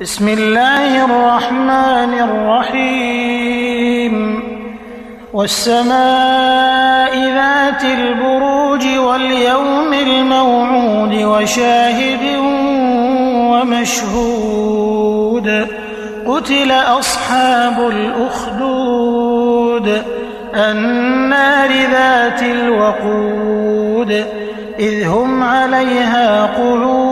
بسم الله الرحمن الرحيم. والسماء ذات البروج واليوم الموعود وشاهد ومشهود. قتل أصحاب الأخدود. النار ذات الوقود. إذ هم عليها قعود.